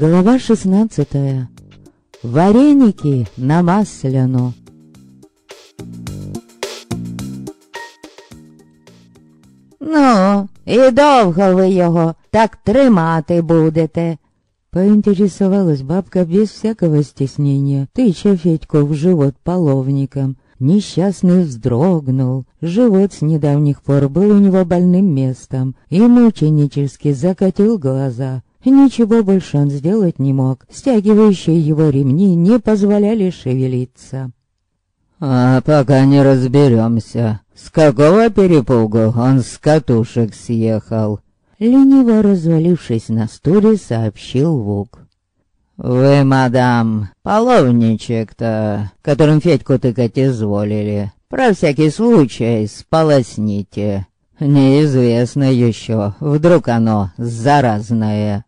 Глава шестнадцатая. Вареники на масляну. Ну, і довго ви його так тримати будете? Поинтересовалась бабка без всякого стеснения, тыча Федьку в живот половником. Несчастный вздрогнул. Живот с недавних пор был у него больным местом и мученически закатил глаза. Ничего больше он сделать не мог. Стягивающие его ремни не позволяли шевелиться. «А пока не разберемся, с какого перепугу он с катушек съехал?» Лениво развалившись на стуле, сообщил Вук. «Вы, мадам, половничек-то, которым Федьку тыкать изволили, про всякий случай сполосните. Неизвестно еще, вдруг оно заразное».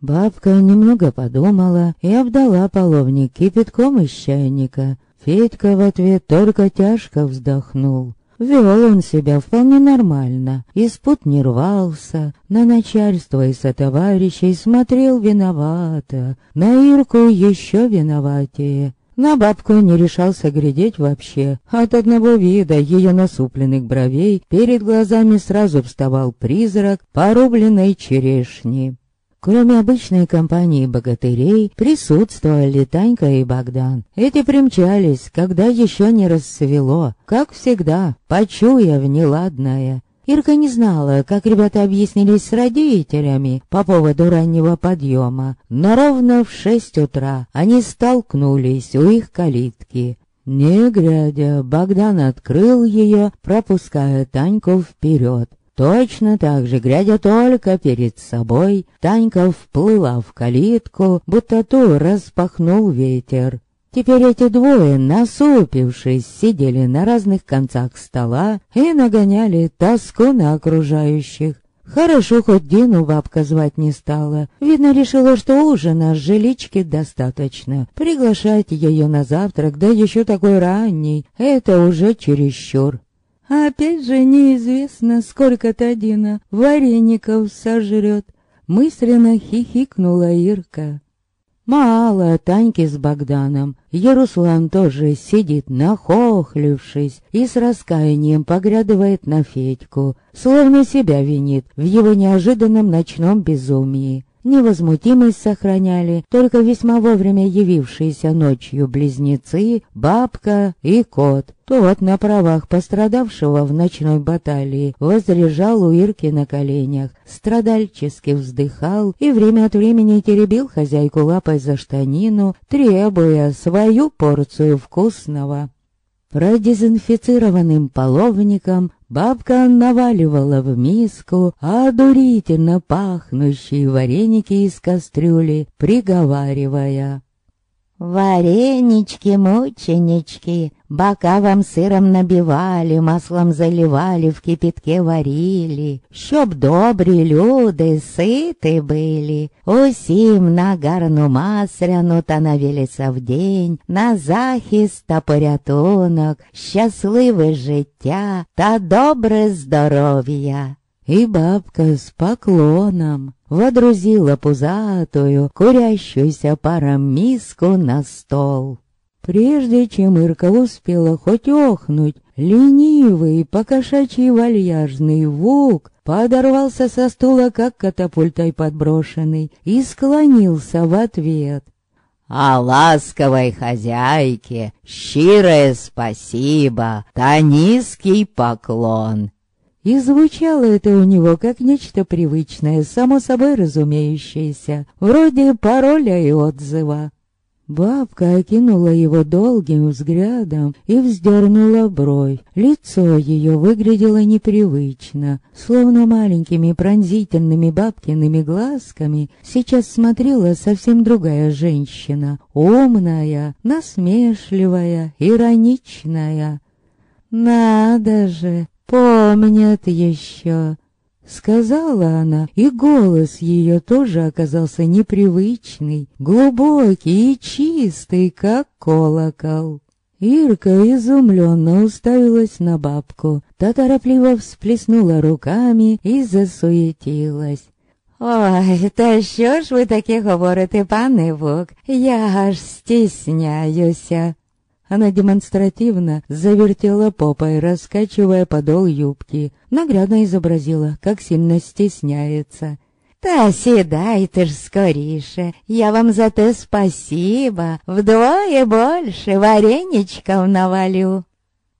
Бабка немного подумала и обдала половник кипятком из чайника. Федька в ответ только тяжко вздохнул. Вел он себя вполне нормально, из пут не рвался, на начальство и сотоварищей смотрел виновато, на Ирку еще виноватее. На бабку не решался глядеть вообще. От одного вида ее насупленных бровей перед глазами сразу вставал призрак порубленной черешни. Кроме обычной компании богатырей, присутствовали Танька и Богдан. Эти примчались, когда еще не рассвело, как всегда, почуяв неладное. Ирка не знала, как ребята объяснились с родителями по поводу раннего подъема, но ровно в шесть утра они столкнулись у их калитки. Не глядя, Богдан открыл ее, пропуская Таньку вперед. Точно так же, глядя только перед собой, Танька вплыла в калитку, будто ту распахнул ветер. Теперь эти двое, насупившись, сидели на разных концах стола и нагоняли тоску на окружающих. Хорошо, хоть Дину бабка звать не стала. Видно, решила, что ужина с жилички достаточно. Приглашать ее на завтрак, да еще такой ранний, это уже чересчур. Опять же неизвестно, сколько-то Дина вареников сожрет. Мысленно хихикнула Ирка. Мало Таньки с Богданом. Яруслан тоже сидит нахохлившись и с раскаянием поглядывает на Федьку, словно себя винит в его неожиданном ночном безумии. Невозмутимость сохраняли только весьма вовремя явившиеся ночью близнецы, бабка и кот. Тот на правах пострадавшего в ночной баталии возлежал у Ирки на коленях, страдальчески вздыхал и время от времени теребил хозяйку лапой за штанину, требуя свою порцию вкусного. Продезинфицированным половником бабка наваливала в миску одурительно пахнущие вареники из кастрюли, приговаривая. «Варенички-мученички, бока вам сыром набивали, маслом заливали, в кипятке варили, щоб добрі люди, сыты были, усім на гарну масляну та навіліся в день, на захист та порятунок, щасливе життя та добре здоров'я». И бабка с поклоном водрузила пузатую, курящуюся паром миску на стол. Прежде чем Ирка успела хоть охнуть, ленивый, покошачий вальяжный вук подорвался со стула, как катапультой подброшенный, и склонился в ответ. «А ласковой хозяйке щирое спасибо, та низкий поклон!» И звучало это у него как нечто привычное, само собой разумеющееся, вроде пароля и отзыва. Бабка окинула его долгим взглядом и вздернула бровь. Лицо ее выглядело непривычно, словно маленькими пронзительными бабкиными глазками сейчас смотрела совсем другая женщина, умная, насмешливая, ироничная. «Надо же, помнят еще!» Сказала она, и голос ее тоже оказался непривычный, глубокий и чистый, как колокол. Ирка изумленно уставилась на бабку. Та торопливо всплеснула руками и засуетилась. Ой, та що ж ви таке говорите, пане Вук? Я аж стесняюся. Она демонстративно завертела попой, раскачивая подол юбки. Наглядно изобразила, как сильно стесняется. Та сідайте ж скоріше, я вам за те спасибо, вдвое больше вареничков навалю.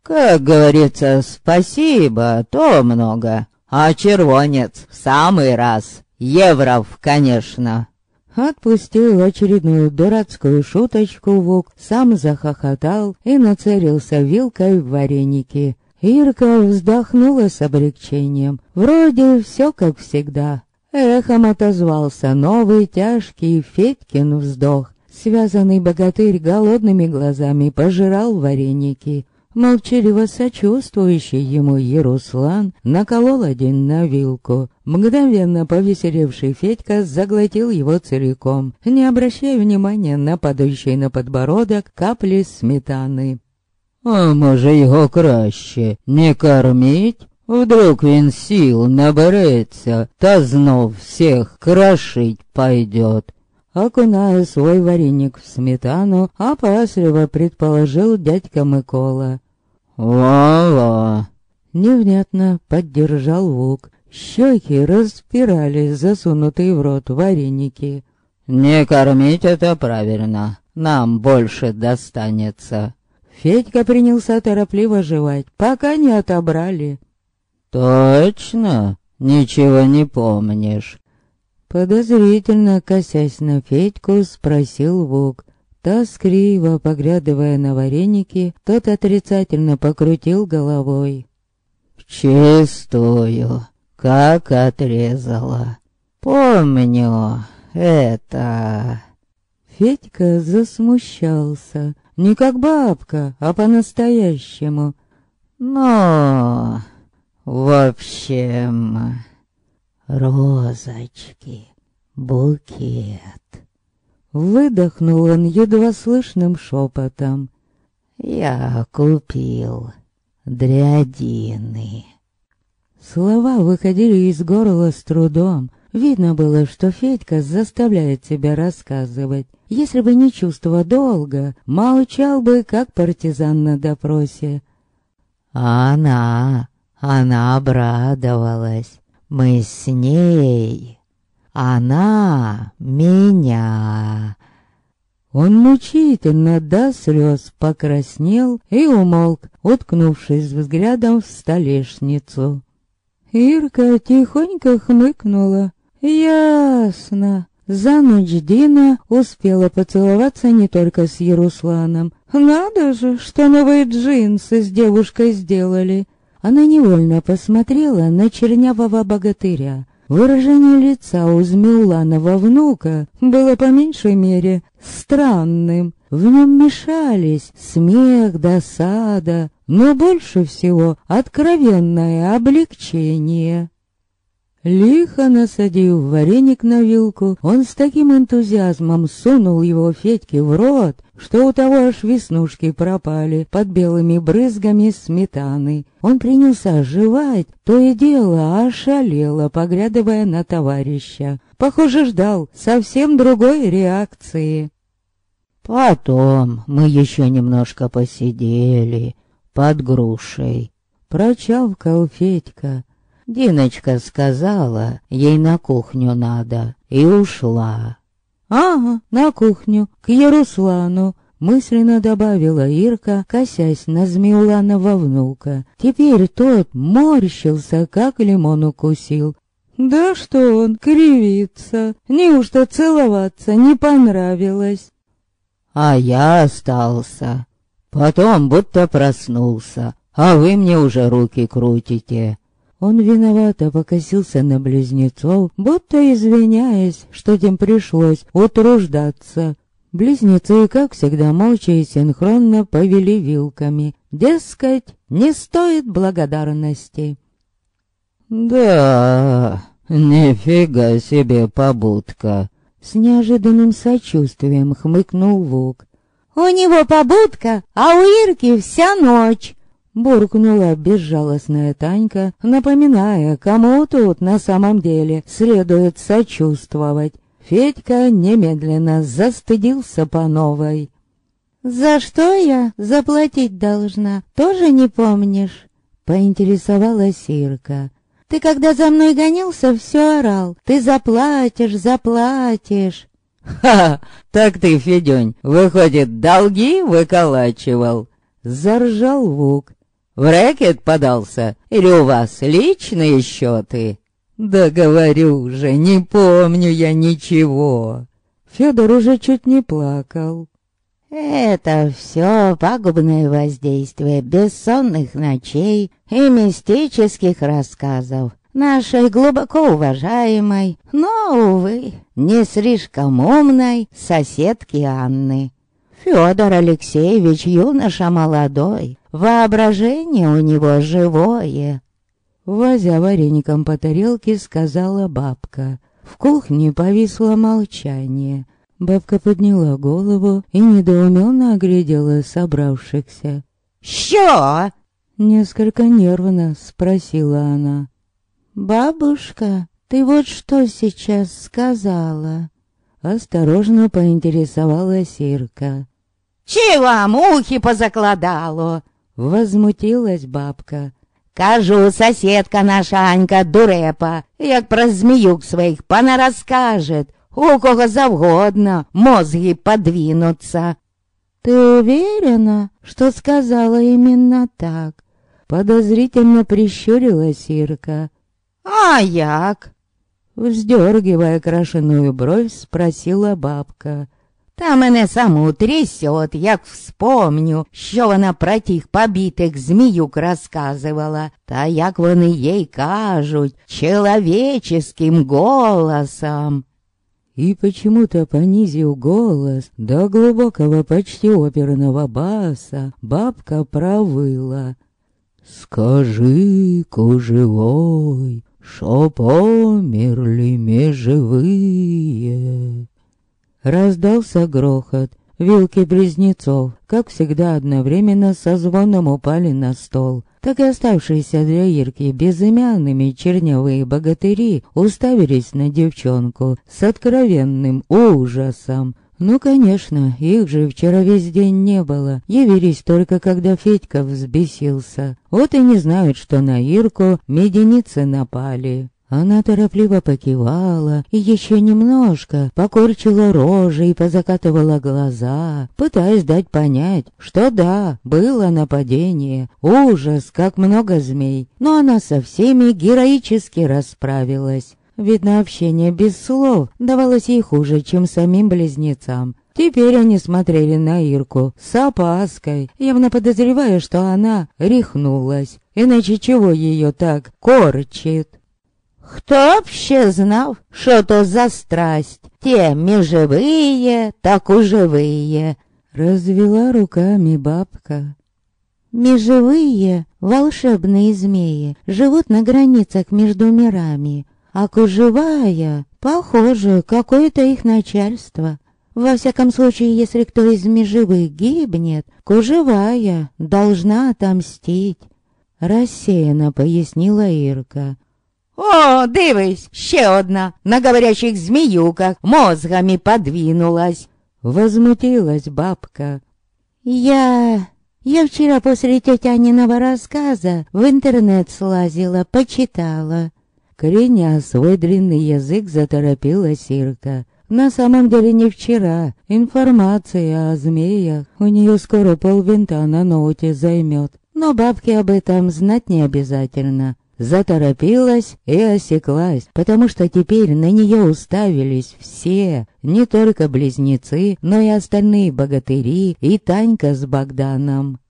Как говорится, спасибо, то много, а червонец в самый раз. Евров, конечно. Отпустил очередную дурацкую шуточку Вук, сам захохотал и нацелился вилкой в вареники. Ирка вздохнула с облегчением. Вроде все как всегда. Эхом отозвался новый тяжкий Федькин вздох. Связанный богатырь голодными глазами пожирал вареники. Молчаливо сочувствующий ему Яруслан наколол один на вилку. Мгновенно повеселевший Федька заглотил его целиком, не обращая внимания на падающие на подбородок капли сметаны. «А може його краще не кормить?» Вдруг він сил набереться, та знов всех крошить пойдет. Окуная свой вареник в сметану, опасливо предположил дядька Микола. «Во-во!» Невнятно поддержал Вук. Щеки распирали засунутые в рот вареники. «Не кормить это правильно. Нам больше достанется». Федька принялся торопливо жевать, пока не отобрали. «Точно? Ничего не помнишь?» Подозрительно косясь на Федьку, спросил Вук. Тоскливо поглядывая на вареники, тот отрицательно покрутил головой. «Чистую, как отрезала. Помню это...» Федька засмущался. Не как бабка, а по-настоящему. «Но...» В общем, розочки, букет. Выдохнул он едва слышным шепотом. Я купил дрядины. Слова выходили из горла с трудом. Видно было, что Федька заставляет себя рассказывать. Если бы не чувство долга, молчал бы, как партизан на допросе. Она она обрадовалась. Мы с ней. Она меня. Он мучительно до слез покраснел и умолк, уткнувшись взглядом в столешницу. Ирка тихонько хмыкнула. «Ясно. За ночь Дина успела поцеловаться не только с Ярусланом. Надо же, что новые джинсы с девушкой сделали. Она невольно посмотрела на чернявого богатыря. Выражение лица у Змеуланова внука было по меньшей мере странным. В нем мешались смех, досада, но больше всего откровенное облегчение. Лихо насадив вареник на вилку, он с таким энтузиазмом сунул его Федьке в рот, что у того аж веснушки пропали под белыми брызгами сметаны. Он принялся оживать, то и дело ошалело, поглядывая на товарища. Похоже, ждал совсем другой реакции. Потом мы еще немножко посидели под грушей. Прочавкал Федька. Диночка сказала, ей на кухню надо, и ушла. «Ага, на кухню, к Яруслану», — мысленно добавила Ирка, косясь на Змеуланова внука. Теперь тот морщился, как лимон укусил. «Да что он, кривится, неужто целоваться не понравилось?» А я остался. Потом будто проснулся, а вы мне уже руки крутите. Он виновато покосился на близнецов, будто извиняясь, что тем пришлось утруждаться. Близнецы, как всегда, молча и синхронно повели вилками. Дескать, не стоит благодарности. «Да, нифига себе побудка!» С неожиданным сочувствием хмыкнул Вук. У него побудка, а у Ирки вся ночь. Буркнула безжалостная Танька, напоминая, кому тут на самом деле следует сочувствовать. Федька немедленно застыдился по новой. «За что я заплатить должна, тоже не помнишь?» Поинтересовалась Ирка. «Ты когда за мной гонялся, все орал. Ты заплатишь, заплатишь». «Ха! Так ты, Федюнь, выходит, долги выколачивал?» Заржал Вук. В рэкет подался? Или у вас личные счеты?» «Да говорю же, не помню я ничего!» Федор уже чуть не плакал. «Это все пагубное воздействие бессонных ночей и мистических рассказов нашей глубоко уважаемой, но, увы, не слишком умной соседки Анны. Федор Алексеевич юноша молодой, воображение у него живое. Возя вареником по тарелке, сказала бабка. В кухне повисло молчание. Бабка подняла голову и недоуменно оглядела собравшихся. «Что?» Несколько нервно спросила она. «Бабушка, ты вот что сейчас сказала?» Осторожно поинтересовалась Ирка. «Чего мухи позакладало?» Возмутилась бабка. «Кажу, соседка наша Анька дурепа, як про змеюк своих пана расскажет, у кого завгодно мозги подвинутся». «Ты уверена, что сказала именно так?» Подозрительно прищурилась Ирка. «А як?» Вздергивая крашеную бровь, спросила бабка. Та мене саму трясет, як вспомню, що вона про тих побитих зміюк розказувала, та як вони їй кажуть, человеческим голосом. И почему-то понизив голос до глубокого почти оперного баса, бабка провыла. «Скажи, кужевой, шо померли межевые?» Раздался грохот. Вилки близнецов, как всегда одновременно со звоном упали на стол. Так и оставшиеся для Ирки безымянными чернявые богатыри уставились на девчонку с откровенным ужасом. Ну, конечно, их же вчера весь день не было. Явились только, когда Федька взбесился. Вот и не знают, что на Ирку меденицы напали. Она торопливо покивала и еще немножко покорчила рожи и позакатывала глаза, пытаясь дать понять, что да, было нападение, ужас, как много змей, но она со всеми героически расправилась. Видно, общение без слов давалось ей хуже, чем самим близнецам. Теперь они смотрели на Ирку с опаской, явно подозревая, что она рехнулась, иначе чего ее так корчит. Хто вообще знав, що то за страсть? Те межевые, так уживые. Развела руками бабка. Межевые, волшебные змеи, живут на границах между мирами, а кужевая, похоже, какое-то их начальство. Во всяком случае, если кто из межевых гибнет, кужевая должна отомстить. Рассеянно пояснила Ирка. О, дивись, ще одна, на говорящих змеюках, мозгами подвинулась. Возмутилась бабка. Я... Я вчера после тетяниного рассказа в интернет слазила, почитала. Креня свой длинный язык заторопила Сирка. На самом деле не вчера. Информация о змеях у нее скоро полвинта на ноуте займет. Но бабке об этом знать не обязательно заторопилась и осеклась, потому что теперь на нее уставились все, не только близнецы, но и остальные богатыри и Танька с Богданом.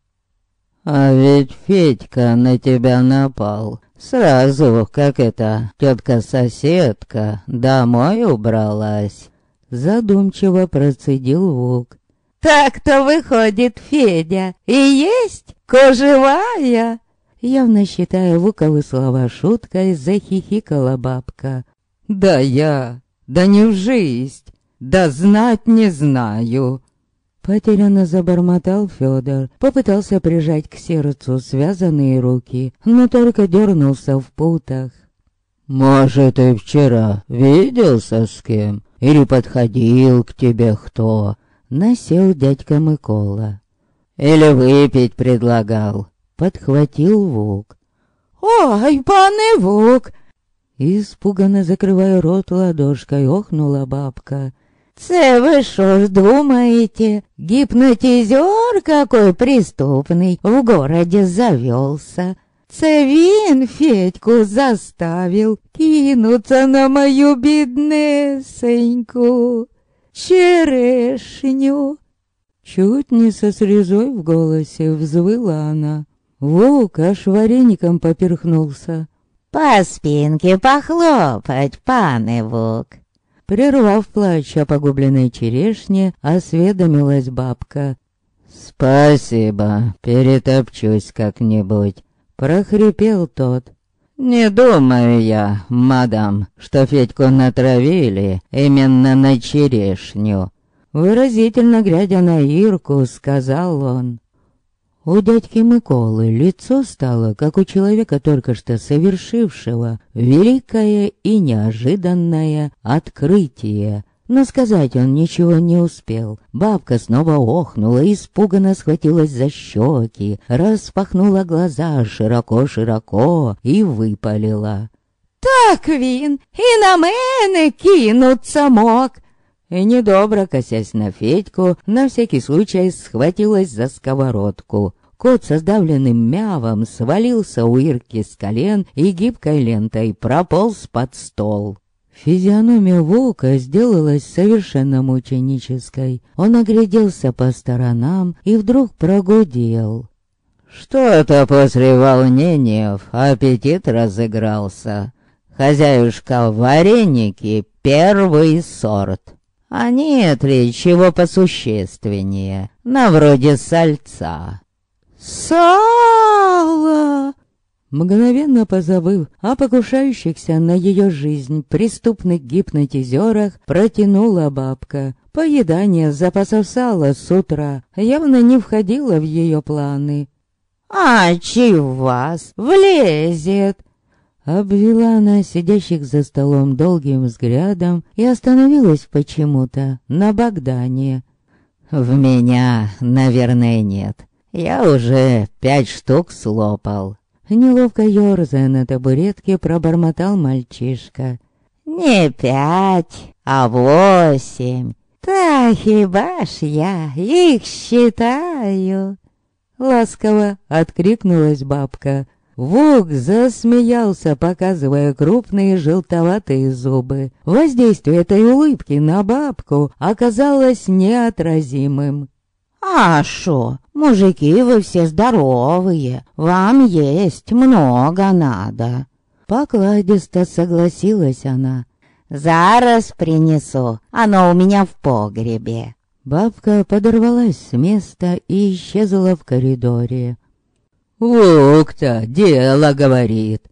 «А ведь Федька на тебя напал, сразу, как эта тетка-соседка, домой убралась», задумчиво процедил Вук. «Так-то выходит, Федя, и есть кожевая!» Явно считая луковые слова шуткой, захихикала бабка. «Да я! Да не в жизнь! Да знать не знаю!» Потерянно забормотал Федор, попытался прижать к сердцу связанные руки, но только дернулся в путах. «Может, и вчера виделся с кем? Или подходил к тебе кто?» Насел дядька Микола. «Или выпить предлагал?» Подхватил Вук. «Ой, пане Вук!» Испуганно закрывая рот ладошкой, охнула бабка. Це ви що ж думаете, гипнотизер какой преступный в городе завелся? Це він Федьку заставил кинуться на мою беднесеньку черешню. Чуть не со слезой в голосе взвыла она. Волк аж вареником поперхнулся. По спинке похлопать, пане Вук. Прервав плач о погубленной черешне, осведомилась бабка. «Спасибо, перетопчусь как-нибудь», — прохрипел тот. «Не думаю я, мадам, что Федьку натравили именно на черешню». Выразительно глядя на Ирку, сказал он. У дядьки Миколы лицо стало, как у человека, только что совершившего великое и неожиданное открытие. Но сказать он ничего не успел. Бабка снова охнула, испуганно схватилась за щеки, распахнула глаза широко-широко и выпалила. «Так він і на мене кинуться мог!» И недобро, косясь на Федьку, на всякий случай схватилась за сковородку. Кот со сдавленным мявом свалился у Ирки с колен и гибкой лентой прополз под стол. Физиономия волка сделалась совершенно мученической. Он огляделся по сторонам и вдруг прогудел. «Что-то после волнения аппетит разыгрался. Хозяюшка вареники — первый сорт. А нет ли чего посущественнее, на вроде сальца?» «Сало!» Мгновенно позабыв о покушающихся на ее жизнь преступных гипнотизерах, протянула бабка. Поедание запасов сала с утра явно не входило в ее планы. «А в вас влезет?» Обвела она сидящих за столом долгим взглядом и остановилась почему-то на Богдане. «В меня, наверное, нет. Я уже пять штук слопал». Неловко ерзая на табуретке, пробормотал мальчишка. «Не пять, а восемь. Та хіба ж я их считаю?» Ласково откликнулась бабка. Волк засмеялся, показывая крупные желтоватые зубы. Воздействие этой улыбки на бабку оказалось неотразимым. «А шо, мужики вы все здоровые, вам есть много надо». Покладисто согласилась она. «Зараз принесу, оно у меня в погребе». Бабка подорвалась с места и исчезла в коридоре. «Лук-то дело говорит!»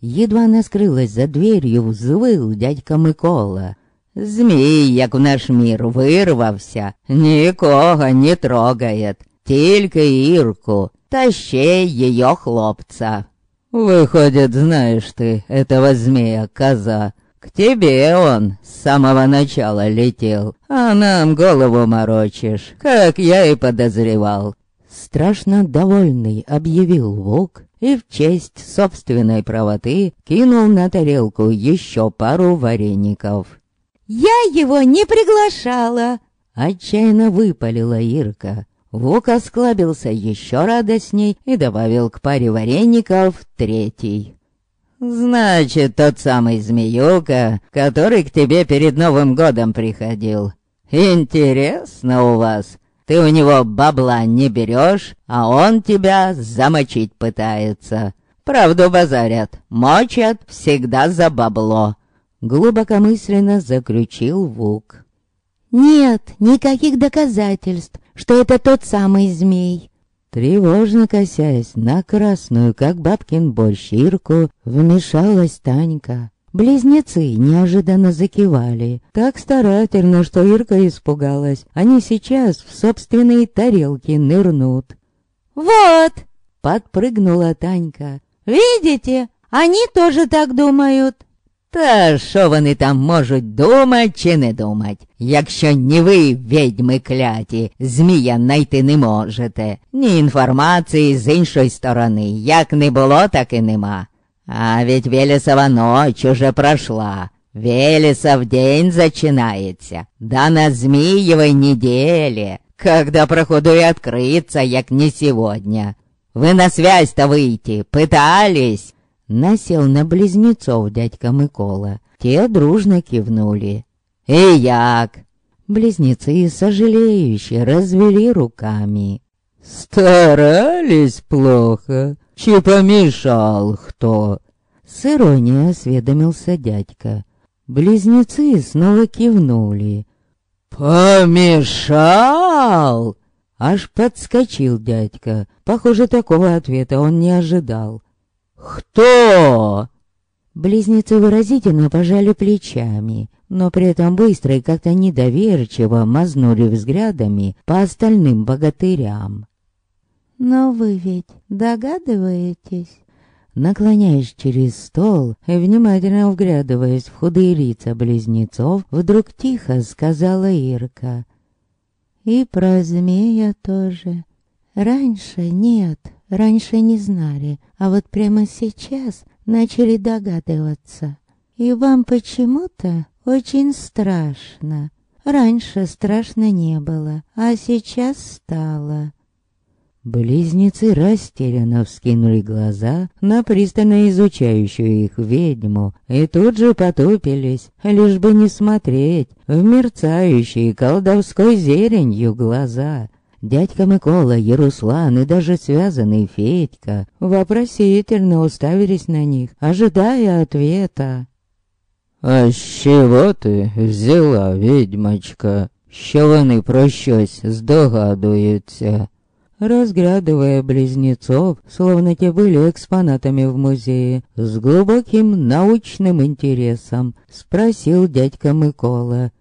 Едва она скрылась за дверью, взвыл дядька Микола. «Змій, як в наш мір вирвався, нікого не трогает, тільки Ирку, та ще ее хлопца. Выходит, знаешь ты этого змея-коза, к тебе он с самого начала летел, а нам голову морочишь, как я и подозревал. Страшно довольный объявил волк и в честь собственной правоты кинул на тарелку еще пару вареников. «Я его не приглашала!» Отчаянно выпалила Ирка. Вук осклабился еще радостней и добавил к паре вареников третий. «Значит, тот самый змеюка, который к тебе перед Новым годом приходил. Интересно у вас. Ты у него бабла не берешь, а он тебя замочить пытается. Правду базарят, мочат всегда за бабло». Глубокомысленно заключил Вук. «Нет никаких доказательств, что это тот самый змей». Тревожно косясь на красную, как бабкин борщ, вмешалась Танька. Близнецы неожиданно закивали, так старательно, что Ирка испугалась. Они сейчас в собственные тарелки нырнут. «Вот!» — подпрыгнула Танька. «Видите? Они тоже так думают!» Та що вони там можуть думать чи не думать? Якщо ні ви, відьми кляті, змія найти не можете, ні інформації з іншої сторони, як не було, так і нема. А ведь Велесова ночь уже прошла. Велесов день зачинается. Да на Змеевой неделе, когда проходу и открыться, як не сегодня. Вы на связь-то выйти пытались? Насел на близнецов дядька Микола. Те дружно кивнули. «И як?» Близнецы, сожалеющие, развели руками. «Старались плохо. Чи помешал кто?» С иронией осведомился дядька. Близнецы снова кивнули. «Помешал?» Аж подскочил дядька. Похоже, такого ответа он не ожидал. «Кто?» Близнецы выразительно пожали плечами, но при этом быстро и как-то недоверчиво мазнули взглядами по остальным богатырям. «Но вы ведь догадываетесь?» Наклоняясь через стол и внимательно вглядываясь в худые лица близнецов, вдруг тихо сказала Ирка. «И про змея тоже. Раньше нет, раньше не знали, а вот прямо сейчас начали догадываться. И вам почему-то очень страшно. Раньше страшно не было, а сейчас стало. Близнецы растерянно вскинули глаза на пристально изучающую их ведьму и тут же потупились, лишь бы не смотреть в мерцающие колдовской зеленью глаза. Дядька Микола, Яруслан и даже связанный Федька вопросительно уставились на них, ожидая ответа. «А с чего ты взяла, ведьмочка? Що вони про щось здогадуються?» Разглядывая близнецов, словно те были экспонатами в музее, с глубоким научным интересом, спросил дядька Микола.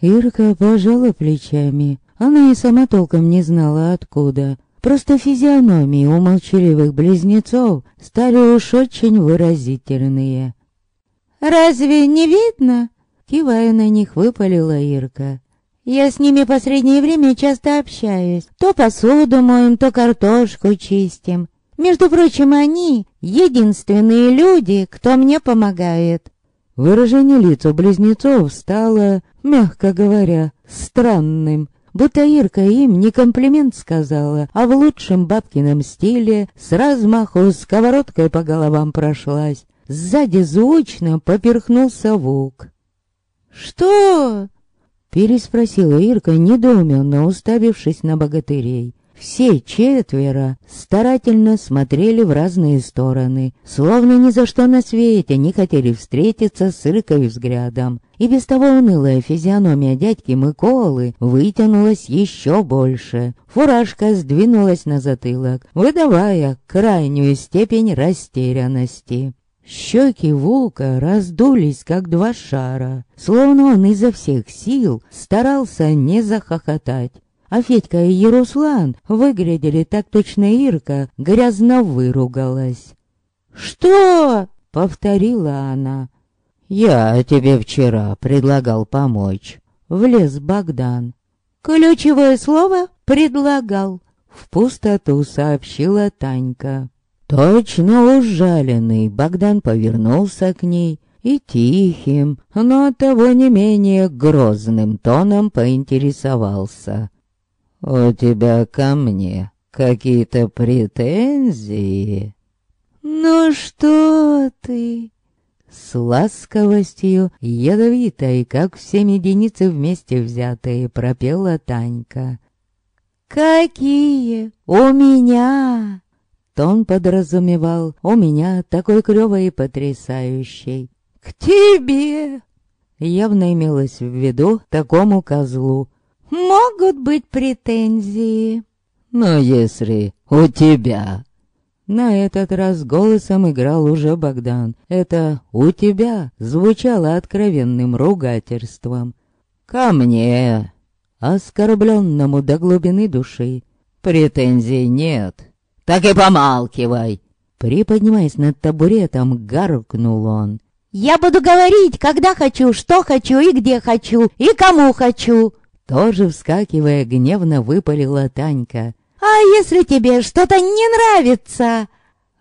Ирка пожала плечами, она и сама толком не знала откуда. Просто физиономии у молчаливых близнецов стали уж очень выразительные. «Разве не видно?» Кивая на них, выпалила Ирка. «Я с ними последнее время часто общаюсь. То посуду моем, то картошку чистим. Между прочим, они единственные люди, кто мне помогает». Выражение лица близнецов стало, мягко говоря, странным будто Ирка им не комплимент сказала, а в лучшем бабкином стиле с размаху сковородкой по головам прошлась. Сзади звучно поперхнулся Вук. «Что?» Переспросила Ирка, недоуменно уставившись на богатырей. Все четверо старательно смотрели в разные стороны, словно ни за что на свете не хотели встретиться с Иркой взглядом. И без того унылая физиономия дядьки Миколы вытянулась еще больше. Фуражка сдвинулась на затылок, выдавая крайнюю степень растерянности. Щеки волка раздулись, как два шара, словно он изо всех сил старался не захохотать. А Федька и Яруслан выглядели так точно Ирка, грязно выругалась. «Что?» — повторила она. «Я тебе вчера предлагал помочь», — влез Богдан. «Ключевое слово «предлагал», — в пустоту сообщила Танька. Точно ужаленный, Богдан повернулся к ней и тихим, но того не менее грозным тоном поинтересовался. «У тебя ко мне какие-то претензии?» «Ну что ты?» С ласковостью, ядовитой, как все меденицы вместе взятые, пропела Танька. «Какие? У меня!» Тон подразумевал «у меня такой клёвый и потрясающий». «К тебе!» Явно имелось в виду такому козлу, Могут быть претензии. Но если у тебя... На этот раз голосом играл уже Богдан. Это «у тебя» звучало откровенным ругательством. «Ко мне!» Оскорбленному до глубины души. «Претензий нет!» «Так и помалкивай!» Приподнимаясь над табуретом, гаркнул он. «Я буду говорить, когда хочу, что хочу и где хочу, и кому хочу!» Тоже вскакивая, гневно выпалила Танька. «А если тебе что-то не нравится?»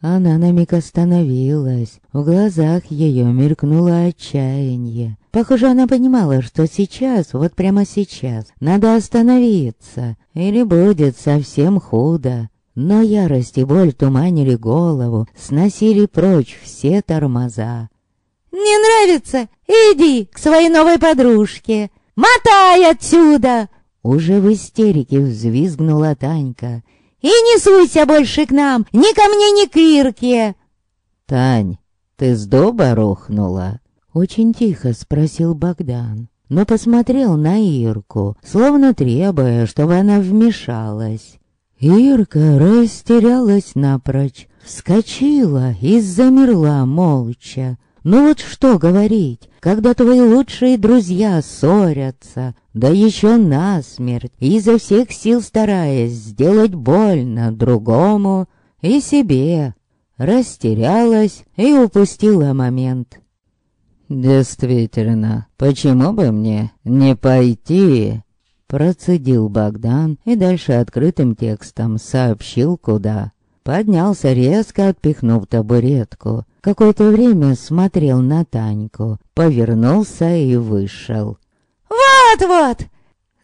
Она на миг остановилась. В глазах ее мелькнуло отчаяние. Похоже, она понимала, что сейчас, вот прямо сейчас, надо остановиться, или будет совсем худо. Но ярость и боль туманили голову, сносили прочь все тормоза. «Не нравится? Иди к своей новой подружке! Мотай отсюда!» Уже в истерике взвизгнула Танька. «И не суйся больше к нам, ни ко мне, ни к Ирке!» «Тань, ты с дуба рухнула?» Очень тихо спросил Богдан, но посмотрел на Ирку, словно требуя, чтобы она вмешалась. Ирка растерялась напрочь, вскочила и замерла молча. Ну вот что говорить, когда твои лучшие друзья ссорятся, да еще насмерть, изо всех сил стараясь сделать больно другому и себе. Растерялась и упустила момент. «Действительно, почему бы мне не пойти?» Процедил Богдан и дальше открытым текстом сообщил, куда. Поднялся резко, отпихнув табуретку. Какое-то время смотрел на Таньку, повернулся и вышел. «Вот-вот!»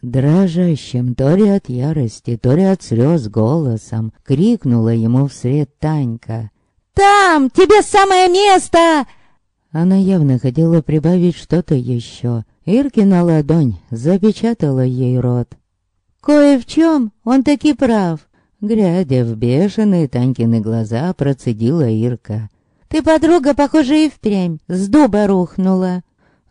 Дрожащим то ли от ярости, то ли от слез голосом крикнула ему вслед Танька. «Там! Тебе самое место!» Она явно хотела прибавить что-то еще. Иркина ладонь запечатала ей рот. «Кое в чем он таки прав. Глядя в бешеные Танькины глаза, процедила Ирка. «Ты, подруга, похоже, и впрямь с дуба рухнула».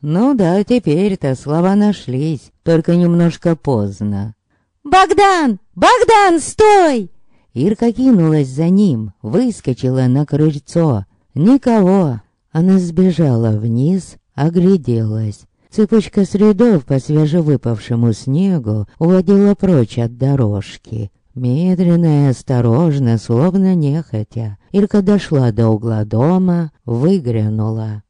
Ну да, теперь-то слова нашлись, только немножко поздно. «Богдан! Богдан, стой!» Ирка кинулась за ним, выскочила на крыльцо. Никого. Она сбежала вниз, огляделась. Цепочка следов по свежевыпавшему снегу уводила прочь от дорожки. Медленно и осторожно, словно нехотя, Ирка дошла до угла дома, выглянула.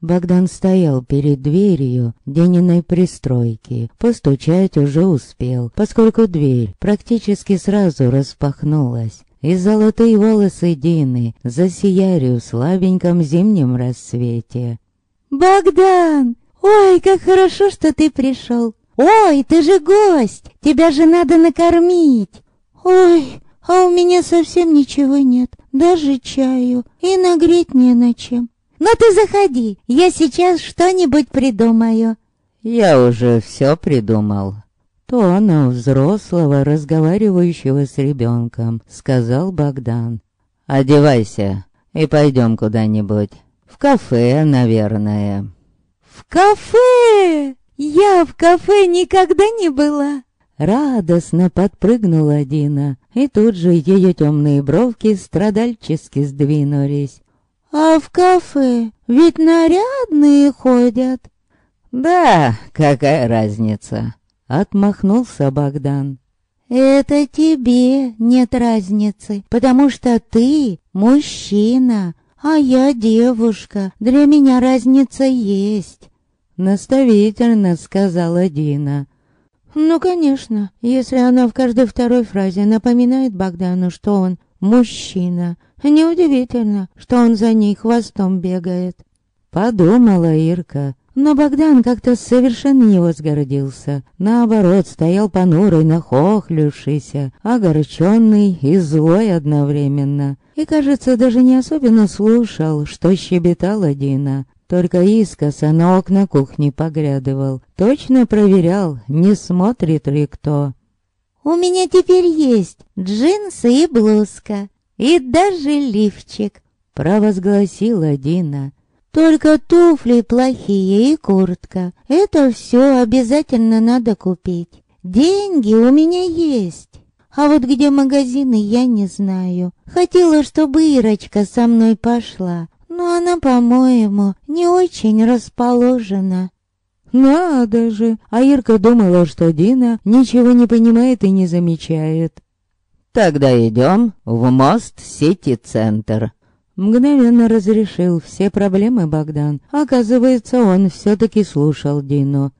Богдан стоял перед дверью Дениной пристройки. Постучать уже успел, поскольку дверь практически сразу распахнулась. И золотые волосы Дины засияли в слабеньком зимнем рассвете. «Богдан! Ой, как хорошо, что ты пришел! Ой, ты же гость! Тебя же надо накормить!» «Ой, а у меня совсем ничего нет, даже чаю, и нагреть не на чем. Но ты заходи, я сейчас что-нибудь придумаю». «Я уже все придумал». Тоном взрослого, разговаривающего с ребенком, сказал Богдан. «Одевайся и пойдем куда-нибудь. В кафе, наверное». «В кафе? Я в кафе никогда не была». Радостно подпрыгнула Дина, и тут же ее темные бровки страдальчески сдвинулись. «А в кафе ведь нарядные ходят». «Да, какая разница?» — отмахнулся Богдан. «Это тебе нет разницы, потому что ты мужчина, а я девушка. Для меня разница есть». Наставительно сказала Дина. Ну, конечно, если она в каждой второй фразе напоминает Богдану, что он мужчина, неудивительно, что он за ней хвостом бегает. Подумала Ирка, но Богдан как-то совершенно не возгордился. Наоборот, стоял понурый, нахохлившийся, огорченный и злой одновременно. И, кажется, даже не особенно слушал, что щебетала Дина. Только искоса на окна кухни поглядывал. Точно проверял, не смотрит ли кто. «У меня теперь есть джинсы и блузка, и даже лифчик», — провозгласила Дина. «Только туфли плохие и куртка. Это все обязательно надо купить. Деньги у меня есть». А вот где магазины, я не знаю. Хотела, чтобы Ирочка со мной пошла, но она, по-моему, не очень расположена. Надо же, а Ирка думала, что Дина ничего не понимает и не замечает. Тогда идем в мост-сити-центр. Мгновенно разрешил все проблемы Богдан. Оказывается, он все-таки слушал Дину.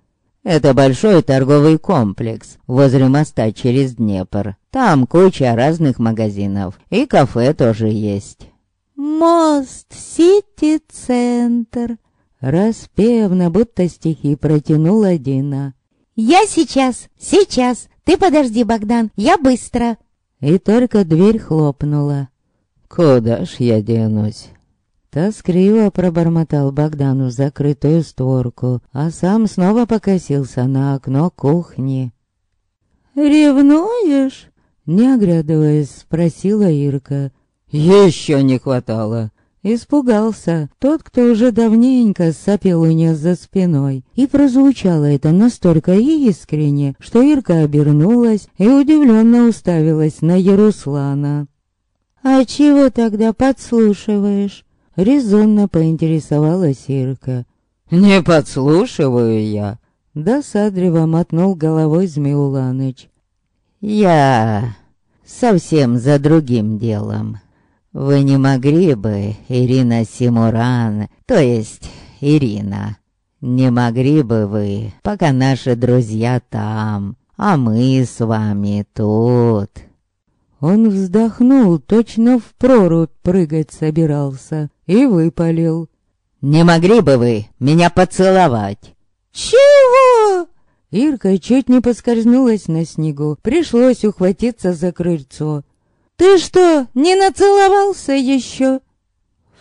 Это большой торговый комплекс возле моста через Днепр. Там куча разных магазинов. И кафе тоже есть. «Мост-сити-центр», Распевно, будто стихи протянула Дина. «Я сейчас, сейчас! Ты подожди, Богдан, я быстро!» И только дверь хлопнула. «Куда ж я денусь?» Тоскливо пробормотал Богдану закрытую створку, а сам снова покосился на окно кухни. «Ревнуешь?» Не оглядываясь, спросила Ирка. «Еще не хватало!» Испугался тот, кто уже давненько сопел у нее за спиной. И прозвучало это настолько искренне, что Ирка обернулась и удивленно уставилась на Яруслана. «А чего тогда подслушиваешь?» Резонно поинтересовалась Ирка. «Не подслушиваю я!» Досадливо мотнул головой Змеуланыч. «Я совсем за другим делом. Вы не могли бы, Ирина Симуран, то есть Ирина, не могли бы вы, пока наши друзья там, а мы с вами тут?» Он вздохнул, точно в прорубь прыгать собирался, и выпалил. «Не могли бы вы меня поцеловать?» «Чего?» Ирка чуть не поскользнулась на снегу, пришлось ухватиться за крыльцо. «Ты что, не нацеловался еще?»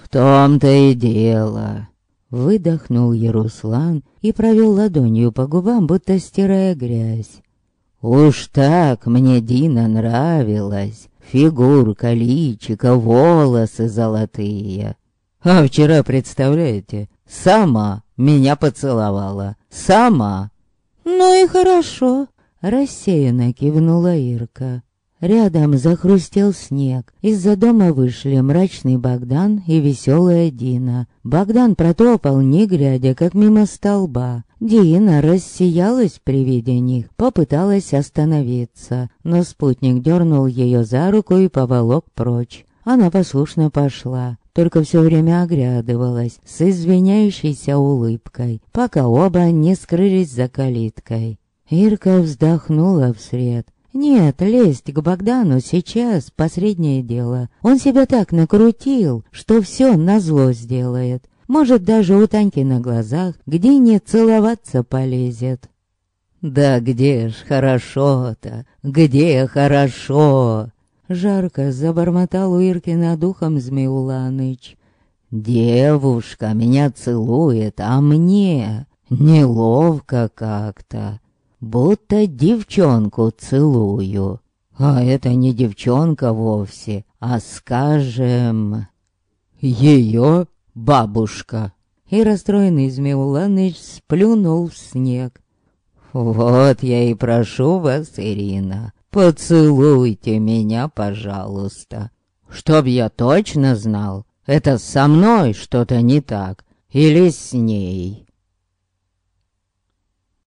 «В том-то и дело», Выдохнул Яруслан и провел ладонью по губам, будто стирая грязь. Уж так мне Дина нравилась. Фигурка, личика, волосы золотые. А вчера, представляете, сама меня поцеловала. Сама. Ну и хорошо. Рассеянно кивнула Ирка. Рядом захрустел снег. Из-за дома вышли мрачный Богдан и веселая Дина. Богдан протопал, не глядя, как мимо столба. Дина рассиялась при виде них, попыталась остановиться, но спутник дернул ее за руку и поволок прочь. Она послушно пошла, только все время оглядывалась с извиняющейся улыбкой, пока оба не скрылись за калиткой. Ирка вздохнула вслед. Нет, лезть к Богдану сейчас последнее дело. Он себя так накрутил, что все назло сделает. Может, даже у Таньки на глазах, где не целоваться полезет. «Да где ж хорошо-то, где хорошо!» Жарко забормотал у Ирки над ухом Змеуланыч. «Девушка меня целует, а мне неловко как-то будто девчонку целую. А это не девчонка вовсе, а, скажем, ее бабушка. И расстроенный Змеуланыч сплюнул в снег. Вот я и прошу вас, Ирина, поцелуйте меня, пожалуйста. Чтоб я точно знал, это со мной что-то не так или с ней.